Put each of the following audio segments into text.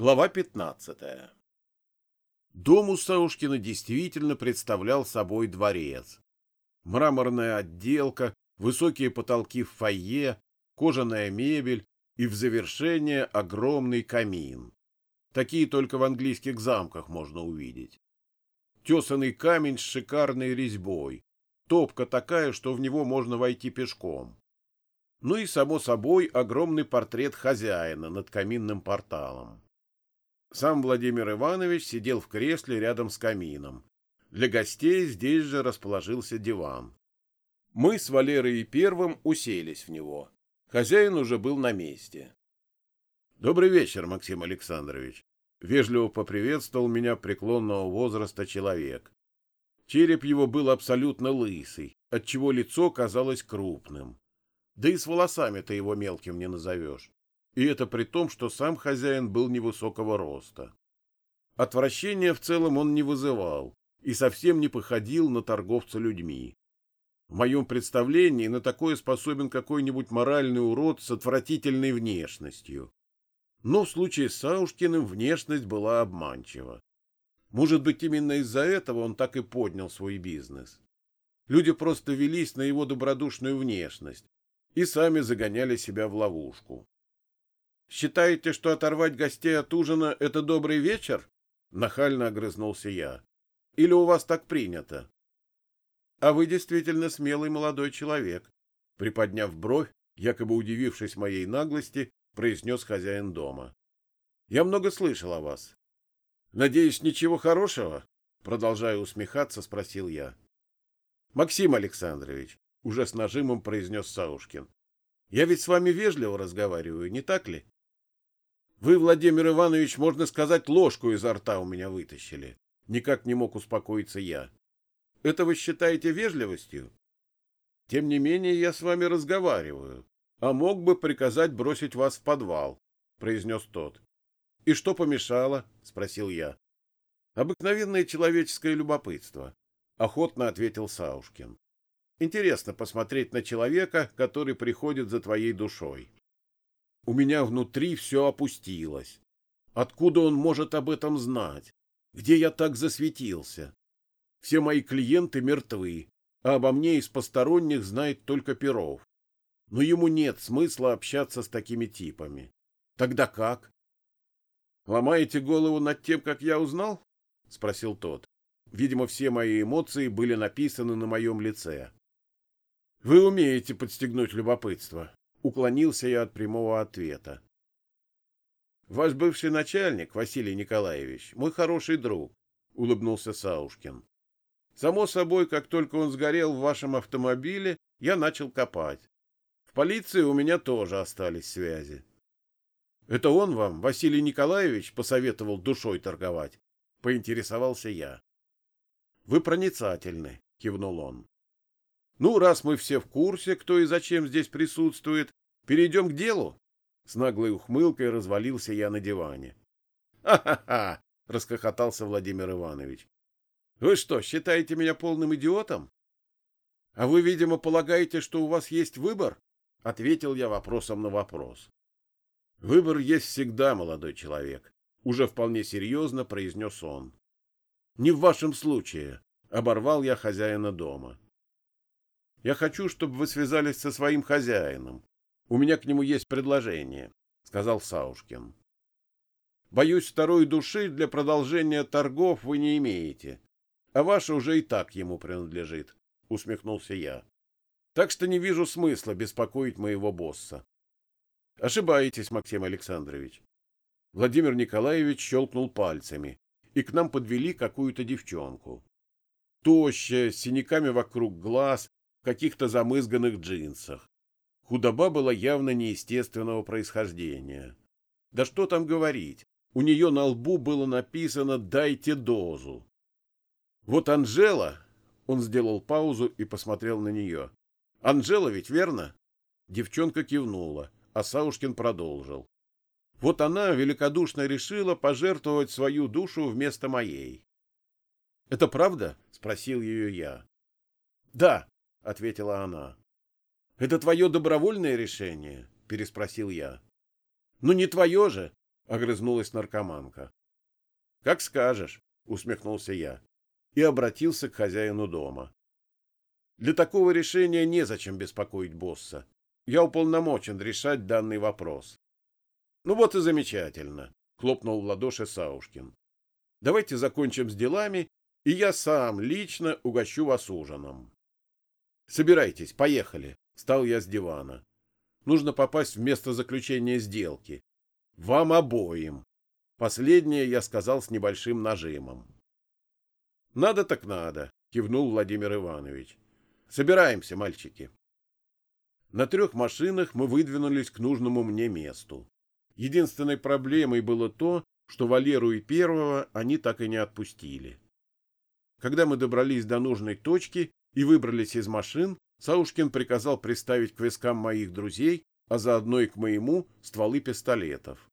Глава 15. Дом у Саушкина действительно представлял собой дворец. Мраморная отделка, высокие потолки в фойе, кожаная мебель и в завершение огромный камин. Такие только в английских замках можно увидеть. Тесанный камень с шикарной резьбой, топка такая, что в него можно войти пешком. Ну и, само собой, огромный портрет хозяина над каминным порталом. Сам Владимир Иванович сидел в кресле рядом с камином. Для гостей здесь же расположился диван. Мы с Валерой Первым уселись в него. Хозяин уже был на месте. «Добрый вечер, Максим Александрович!» Вежливо поприветствовал меня преклонного возраста человек. Череп его был абсолютно лысый, отчего лицо казалось крупным. Да и с волосами-то его мелким не назовешь и это при том, что сам хозяин был невысокого роста. Отвращения в целом он не вызывал и совсем не походил на торговца людьми. В моем представлении на такое способен какой-нибудь моральный урод с отвратительной внешностью. Но в случае с Саушкиным внешность была обманчива. Может быть, именно из-за этого он так и поднял свой бизнес. Люди просто велись на его добродушную внешность и сами загоняли себя в ловушку. Считаете, что оторвать гостей от ужина — это добрый вечер? Нахально огрызнулся я. Или у вас так принято? А вы действительно смелый молодой человек. Приподняв бровь, якобы удивившись моей наглости, произнес хозяин дома. Я много слышал о вас. Надеюсь, ничего хорошего? Продолжая усмехаться, спросил я. Максим Александрович, уже с нажимом произнес Саушкин. Я ведь с вами вежливо разговариваю, не так ли? Вы, Владимир Иванович, можно сказать, ложку изо рта у меня вытащили. Никак не мог успокоиться я. Это вы считаете вежливостью? Тем не менее, я с вами разговариваю, а мог бы приказать бросить вас в подвал, произнес тот. И что помешало? спросил я. Обыкновенное человеческое любопытство, охотно ответил Саушкин. Интересно посмотреть на человека, который приходит за твоей душой. У меня внутри все опустилось. Откуда он может об этом знать? Где я так засветился? Все мои клиенты мертвы, а обо мне из посторонних знает только Перов. Но ему нет смысла общаться с такими типами. Тогда как? Ломаете голову над тем, как я узнал? спросил тот. Видимо, все мои эмоции были написаны на моем лице. Вы умеете подстегнуть любопытство, Уклонился я от прямого ответа. Ваш бывший начальник, Василий Николаевич, мой хороший друг, улыбнулся Саушкин. Само собой, как только он сгорел в вашем автомобиле, я начал копать. В полиции у меня тоже остались связи. Это он вам, Василий Николаевич, посоветовал душой торговать, поинтересовался я. Вы проницательны, кивнул он. Ну, раз мы все в курсе, кто и зачем здесь присутствует, перейдем к делу. С наглой ухмылкой развалился я на диване. «Ха-ха-ха!» — раскохотался Владимир Иванович. «Вы что, считаете меня полным идиотом?» «А вы, видимо, полагаете, что у вас есть выбор?» — ответил я вопросом на вопрос. «Выбор есть всегда, молодой человек», — уже вполне серьезно произнес он. «Не в вашем случае», — оборвал я хозяина дома. Я хочу, чтобы вы связались со своим хозяином. У меня к нему есть предложение, — сказал Саушкин. Боюсь, второй души для продолжения торгов вы не имеете, а ваша уже и так ему принадлежит, — усмехнулся я. Так что не вижу смысла беспокоить моего босса. Ошибаетесь, Максим Александрович. Владимир Николаевич щелкнул пальцами, и к нам подвели какую-то девчонку. Тощая, с синяками вокруг глаз, каких-то замызганных джинсах. Худоба была явно неестественного происхождения. Да что там говорить, у нее на лбу было написано «дайте дозу». Вот Анжела, он сделал паузу и посмотрел на нее. Анжела ведь, верно? Девчонка кивнула, а Саушкин продолжил. Вот она великодушно решила пожертвовать свою душу вместо моей. — Это правда? — спросил ее я. — Да, — ответила она. — Это твое добровольное решение? — переспросил я. — Ну, не твое же, огрызнулась наркоманка. Как скажешь, усмехнулся я и обратился к хозяину дома. Для такого решения незачем беспокоить босса. Я уполномочен решать данный вопрос. Ну вот и замечательно, хлопнул в ладоши Саушкин. Давайте закончим с делами, и я сам лично угощу вас ужином. Собирайтесь, поехали, встал я с дивана. Нужно попасть в место заключения сделки. Вам обоим. Последнее я сказал с небольшим нажимом. Надо так надо, кивнул Владимир Иванович. Собираемся, мальчики. На трех машинах мы выдвинулись к нужному мне месту. Единственной проблемой было то, что Валеру и Первого они так и не отпустили. Когда мы добрались до нужной точки и выбрались из машин, Саушкин приказал приставить к вискам моих друзей, а заодно и к моему, стволы пистолетов.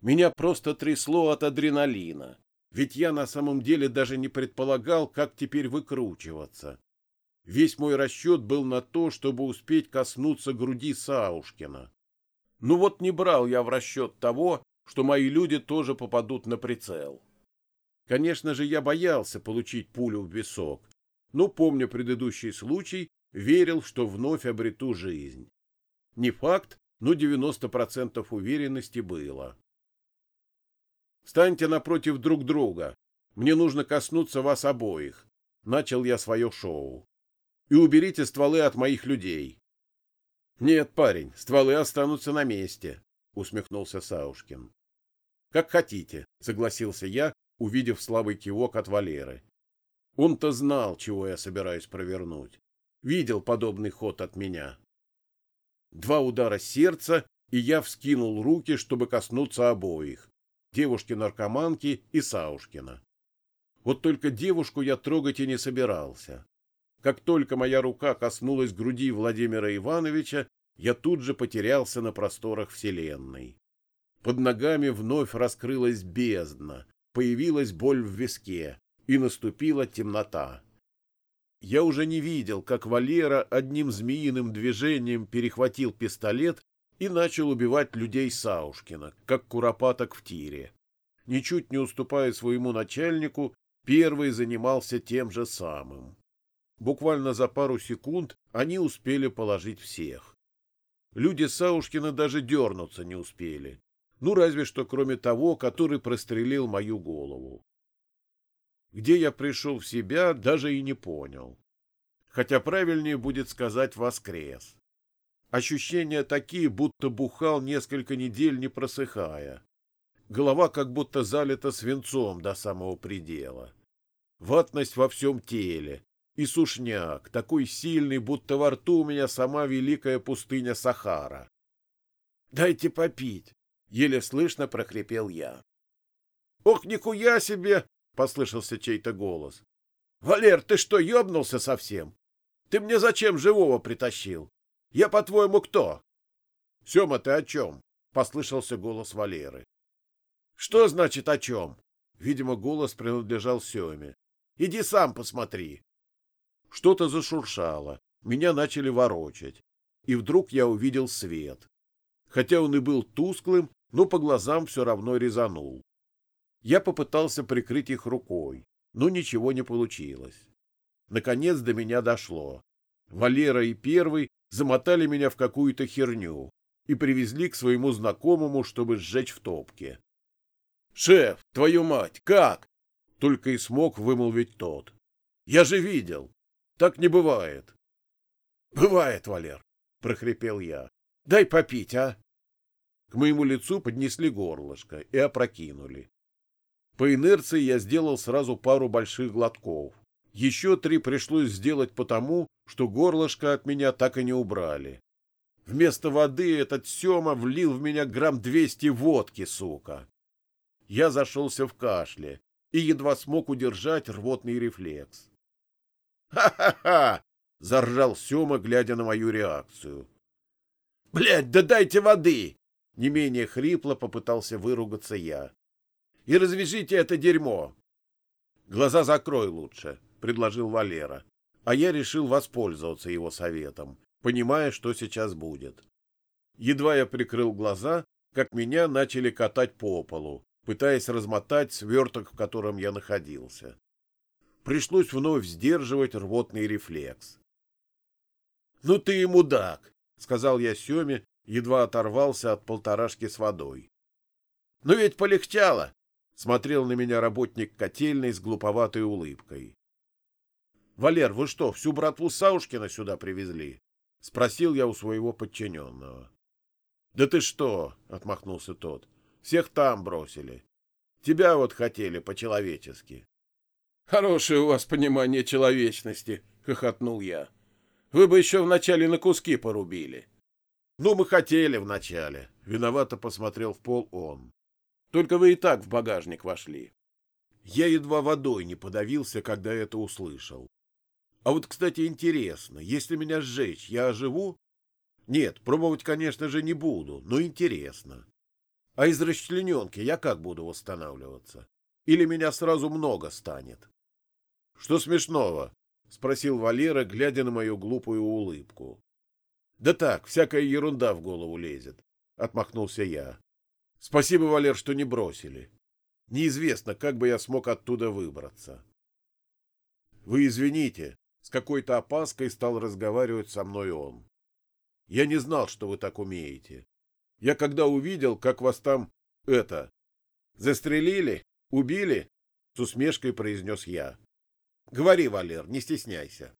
Меня просто трясло от адреналина, ведь я на самом деле даже не предполагал, как теперь выкручиваться. Весь мой расчет был на то, чтобы успеть коснуться груди Саушкина. Ну вот не брал я в расчет того, что мои люди тоже попадут на прицел. Конечно же, я боялся получить пулю в висок, но, помня предыдущий случай, верил, что вновь обрету жизнь. Не факт, но 90% уверенности было. «Встаньте напротив друг друга. Мне нужно коснуться вас обоих», — начал я свое шоу. «И уберите стволы от моих людей». «Нет, парень, стволы останутся на месте», — усмехнулся Саушкин. «Как хотите», — согласился я, увидев слабый кивок от Валеры. Он-то знал, чего я собираюсь провернуть. Видел подобный ход от меня. Два удара сердца, и я вскинул руки, чтобы коснуться обоих — девушки-наркоманки и Саушкина. Вот только девушку я трогать и не собирался. Как только моя рука коснулась груди Владимира Ивановича, я тут же потерялся на просторах Вселенной. Под ногами вновь раскрылась бездна, появилась боль в виске, и наступила темнота. Я уже не видел, как Валера одним змеиным движением перехватил пистолет и начал убивать людей Саушкина, как куропаток в тире. Ничуть не уступая своему начальнику, первый занимался тем же самым. Буквально за пару секунд они успели положить всех. Люди Саушкина даже дернуться не успели. Ну, разве что кроме того, который прострелил мою голову. Где я пришел в себя, даже и не понял. Хотя правильнее будет сказать «воскрес». Ощущения такие, будто бухал несколько недель, не просыхая. Голова как будто залита свинцом до самого предела. Ватность во всем теле. И сушняк, такой сильный, будто во рту у меня сама великая пустыня Сахара. «Дайте попить!» — еле слышно прохрипел я. «Ох, нихуя себе!» — послышался чей-то голос. — Валер, ты что, ёбнулся совсем? Ты мне зачем живого притащил? Я, по-твоему, кто? — Сема, ты о чем? — послышался голос Валеры. — Что значит о чем? Видимо, голос принадлежал Семе. — Иди сам посмотри. Что-то зашуршало, меня начали ворочать, и вдруг я увидел свет. Хотя он и был тусклым, но по глазам все равно резанул. Я попытался прикрыть их рукой, но ничего не получилось. Наконец до меня дошло. Валера и Первый замотали меня в какую-то херню и привезли к своему знакомому, чтобы сжечь в топке. «Шеф, твою мать, как?» — только и смог вымолвить тот. «Я же видел. Так не бывает». «Бывает, Валер», — прохрипел я. «Дай попить, а?» К моему лицу поднесли горлышко и опрокинули. По инерции я сделал сразу пару больших глотков. Еще три пришлось сделать потому, что горлышко от меня так и не убрали. Вместо воды этот Сема влил в меня грамм двести водки, сука. Я зашелся в кашле и едва смог удержать рвотный рефлекс. «Ха-ха-ха!» — заржал Сема, глядя на мою реакцию. «Блядь, да дайте воды!» — не менее хрипло попытался выругаться я и развяжите это дерьмо. — Глаза закрой лучше, — предложил Валера, а я решил воспользоваться его советом, понимая, что сейчас будет. Едва я прикрыл глаза, как меня начали катать по полу, пытаясь размотать сверток, в котором я находился. Пришлось вновь сдерживать рвотный рефлекс. — Ну ты и мудак! — сказал я Семе, едва оторвался от полторашки с водой. — Ну ведь полегчало! — смотрел на меня работник котельной с глуповатой улыбкой. — Валер, вы что, всю братву Саушкина сюда привезли? — спросил я у своего подчиненного. — Да ты что? — отмахнулся тот. — Всех там бросили. Тебя вот хотели по-человечески. — Хорошее у вас понимание человечности, — хохотнул я. — Вы бы еще вначале на куски порубили. — Ну, мы хотели вначале. Виновато посмотрел в пол он. Только вы и так в багажник вошли. Я едва водой не подавился, когда это услышал. А вот, кстати, интересно, если меня сжечь, я оживу? Нет, пробовать, конечно же, не буду, но интересно. А из расчлененки я как буду восстанавливаться? Или меня сразу много станет? — Что смешного? — спросил Валера, глядя на мою глупую улыбку. — Да так, всякая ерунда в голову лезет, — отмахнулся я. — Спасибо, Валер, что не бросили. Неизвестно, как бы я смог оттуда выбраться. — Вы извините, с какой-то опаской стал разговаривать со мной он. Я не знал, что вы так умеете. Я когда увидел, как вас там, это, застрелили, убили, с усмешкой произнес я. Говори, Валер, не стесняйся.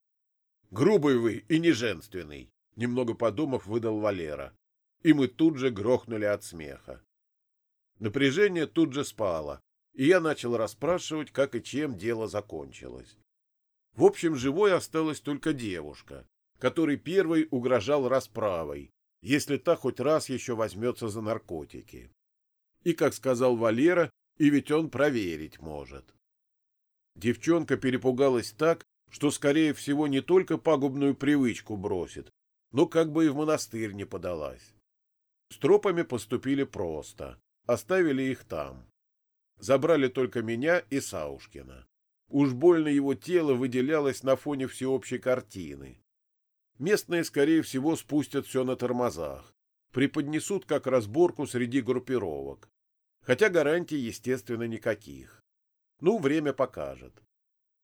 Грубый вы и не женственный, немного подумав, выдал Валера. И мы тут же грохнули от смеха. Напряжение тут же спало, и я начал расспрашивать, как и чем дело закончилось. В общем, живой осталась только девушка, который первый угрожал расправой, если та хоть раз еще возьмется за наркотики. И, как сказал Валера, и ведь он проверить может. Девчонка перепугалась так, что, скорее всего, не только пагубную привычку бросит, но как бы и в монастырь не подалась. С тропами поступили просто, оставили их там. Забрали только меня и Саушкина. Уж больно его тело выделялось на фоне всеобщей картины. Местные, скорее всего, спустят все на тормозах, преподнесут как разборку среди группировок. Хотя гарантий, естественно, никаких. Ну, время покажет.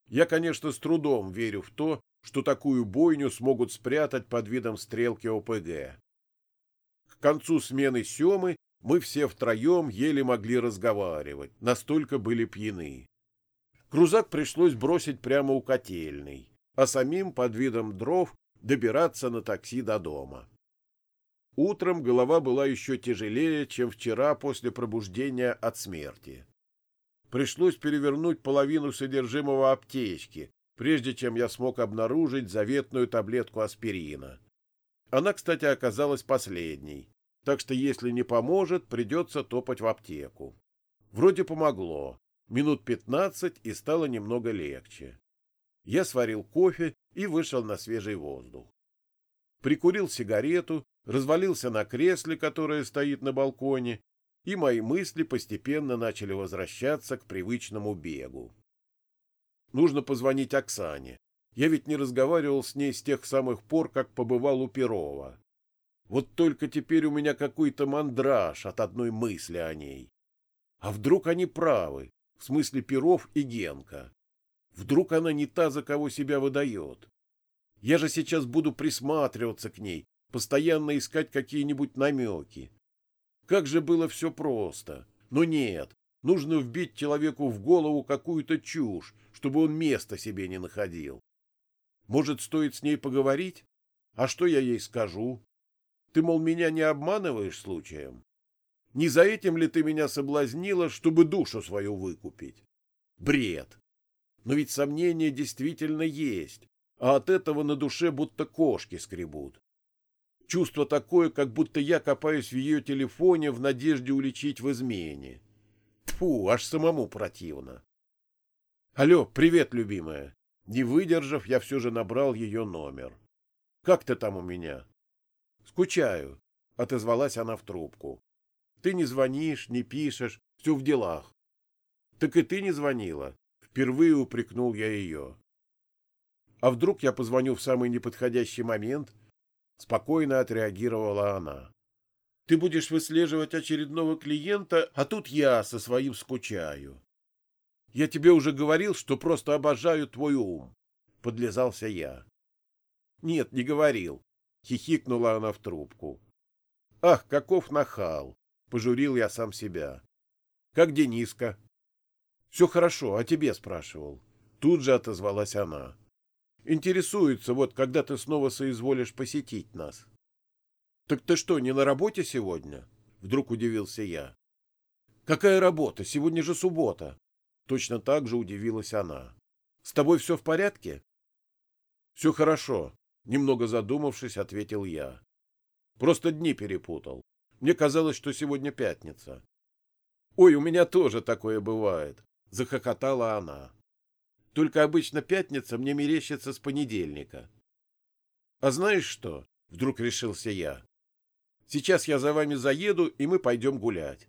Я, конечно, с трудом верю в то, что такую бойню смогут спрятать под видом стрелки ОПГ. К концу смены Семы мы все втроем еле могли разговаривать, настолько были пьяны. Крузак пришлось бросить прямо у котельной, а самим под видом дров добираться на такси до дома. Утром голова была еще тяжелее, чем вчера после пробуждения от смерти. Пришлось перевернуть половину содержимого аптечки, прежде чем я смог обнаружить заветную таблетку аспирина. Она, кстати, оказалась последней, так что если не поможет, придется топать в аптеку. Вроде помогло, Минут пятнадцать, и стало немного легче. Я сварил кофе и вышел на свежий воздух. Прикурил сигарету, развалился на кресле, которое стоит на балконе, и мои мысли постепенно начали возвращаться к привычному бегу. Нужно позвонить Оксане. Я ведь не разговаривал с ней с тех самых пор, как побывал у Перова. Вот только теперь у меня какой-то мандраж от одной мысли о ней. А вдруг они правы, в смысле Перов и Генка. Вдруг она не та, за кого себя выдает. Я же сейчас буду присматриваться к ней, постоянно искать какие-нибудь намеки. Как же было все просто. Но нет, нужно вбить человеку в голову какую-то чушь, чтобы он места себе не находил. Может, стоит с ней поговорить? А что я ей скажу? Ты, мол, меня не обманываешь случаем? Не за этим ли ты меня соблазнила, чтобы душу свою выкупить? Бред. Но ведь сомнения действительно есть, а от этого на душе будто кошки скребут. Чувство такое, как будто я копаюсь в ее телефоне в надежде уличить в измене. Тфу, аж самому противно. Алло, привет, любимая. Не выдержав, я все же набрал ее номер. Как ты там у меня? Скучаю, отозвалась она в трубку. Ты не звонишь, не пишешь, все в делах. Так и ты не звонила. Впервые упрекнул я ее. А вдруг я позвоню в самый неподходящий момент? Спокойно отреагировала она. Ты будешь выслеживать очередного клиента, а тут я со своим скучаю. Я тебе уже говорил, что просто обожаю твой ум. Подлезался я. Нет, не говорил. Хихикнула она в трубку. Ах, каков нахал! Пожурил я сам себя. Как Дениска? Все хорошо, а тебе спрашивал. Тут же отозвалась она. Интересуется, вот когда ты снова соизволишь посетить нас. Так ты что, не на работе сегодня? Вдруг удивился я. Какая работа? Сегодня же суббота. Точно так же удивилась она. С тобой все в порядке? Все хорошо, немного задумавшись, ответил я. Просто дни перепутал. Мне казалось, что сегодня пятница. Ой, у меня тоже такое бывает, захохотала она. Только обычно пятница мне мерещится с понедельника. А знаешь что? Вдруг решился я. Сейчас я за вами заеду, и мы пойдем гулять.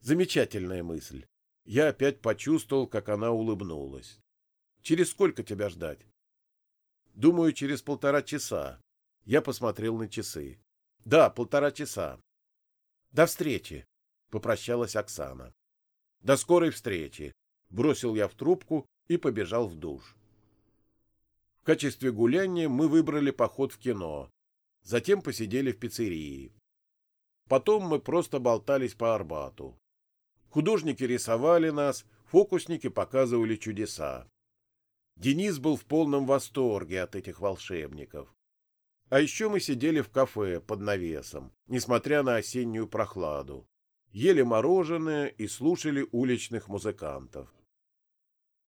Замечательная мысль. Я опять почувствовал, как она улыбнулась. Через сколько тебя ждать? Думаю, через полтора часа. Я посмотрел на часы. Да, полтора часа. До встречи, попрощалась Оксана. До скорой встречи, бросил я в трубку и побежал в душ. В качестве гуляния мы выбрали поход в кино, затем посидели в пиццерии. Потом мы просто болтались по Арбату. Художники рисовали нас, фокусники показывали чудеса. Денис был в полном восторге от этих волшебников. А еще мы сидели в кафе под навесом, несмотря на осеннюю прохладу, ели мороженое и слушали уличных музыкантов.